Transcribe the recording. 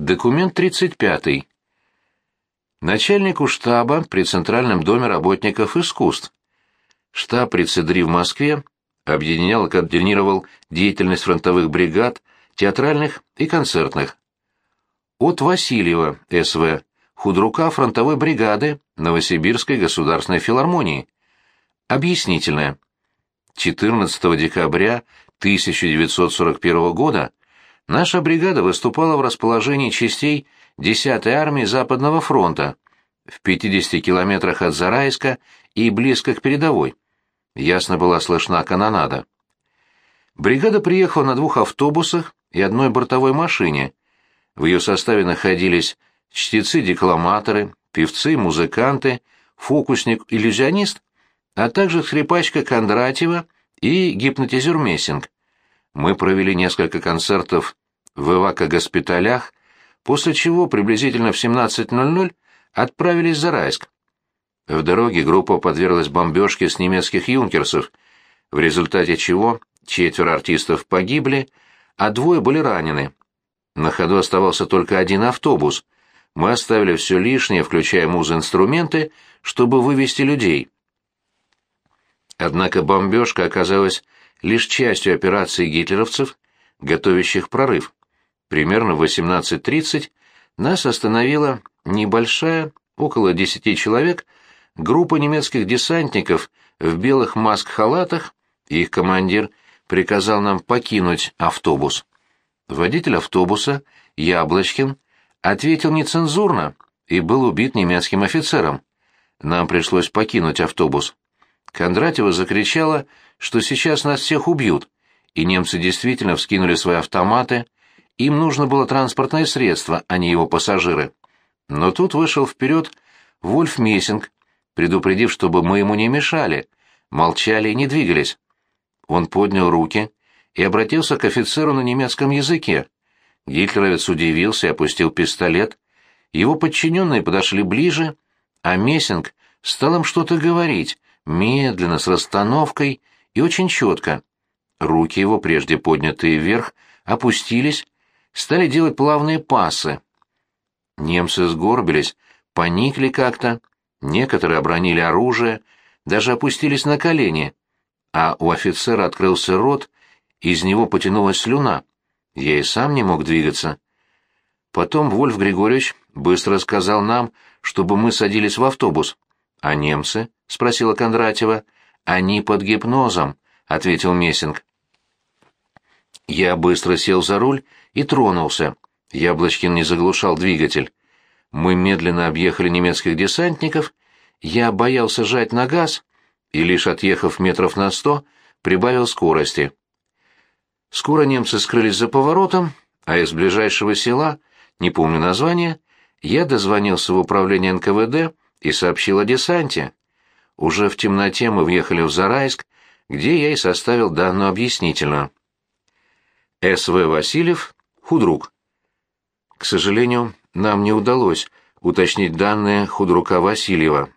Документ 35. Начальнику штаба при Центральном доме работников искусств. Штаб при ЦЕДРИ в Москве объединял и координировал деятельность фронтовых бригад, театральных и концертных. От Васильева, СВ, худрука фронтовой бригады Новосибирской государственной филармонии. Объяснительное. 14 декабря 1941 года наша бригада выступала в расположении частей 10-й армии Западного фронта в 50 километрах от Зарайска и близко к передовой. Ясно была слышна канонада. Бригада приехала на двух автобусах и одной бортовой машине. В ее составе находились чтецы-декламаторы, певцы, музыканты, фокусник-иллюзионист, а также скрипачка Кондратьева и гипнотизер Мессинг. Мы провели несколько концертов в эвако-госпиталях, после чего приблизительно в 17.00 отправились за Райск. В дороге группа подверглась бомбежке с немецких юнкерсов, в результате чего четверо артистов погибли, а двое были ранены. На ходу оставался только один автобус. Мы оставили все лишнее, включая муз-инструменты, чтобы вывести людей. Однако бомбежка оказалась лишь частью операции гитлеровцев, готовящих прорыв. Примерно в 18.30 нас остановила небольшая, около десяти человек, группа немецких десантников в белых маск-халатах, и их командир приказал нам покинуть автобус. Водитель автобуса, Яблочкин, ответил нецензурно и был убит немецким офицером. Нам пришлось покинуть автобус. Кондратьева закричала, что сейчас нас всех убьют, и немцы действительно вскинули свои автоматы, им нужно было транспортное средство, а не его пассажиры. Но тут вышел вперед Вольф Мессинг, предупредив, чтобы мы ему не мешали, молчали и не двигались. Он поднял руки и обратился к офицеру на немецком языке. Гитлеровец удивился и опустил пистолет. Его подчиненные подошли ближе, а Мессинг стал им что-то говорить, медленно, с расстановкой и очень четко. Руки его, прежде поднятые вверх, опустились, стали делать плавные пасы. Немцы сгорбились, поникли как-то, некоторые обронили оружие, даже опустились на колени, а у офицера открылся рот, из него потянулась слюна. Я и сам не мог двигаться. Потом Вольф Григорьевич быстро сказал нам, чтобы мы садились в автобус. «А немцы?» — спросила Кондратьева. «Они под гипнозом», — ответил Мессинг. Я быстро сел за руль и тронулся. Яблочкин не заглушал двигатель. Мы медленно объехали немецких десантников. Я боялся жать на газ и, лишь отъехав метров на сто, прибавил скорости. Скоро немцы скрылись за поворотом, а из ближайшего села, не помню название, я дозвонился в управление НКВД и сообщил о десанте. Уже в темноте мы въехали в Зарайск, где я и составил данную объяснительную. С.В. Васильев, худрук. К сожалению, нам не удалось уточнить данные худрука Васильева.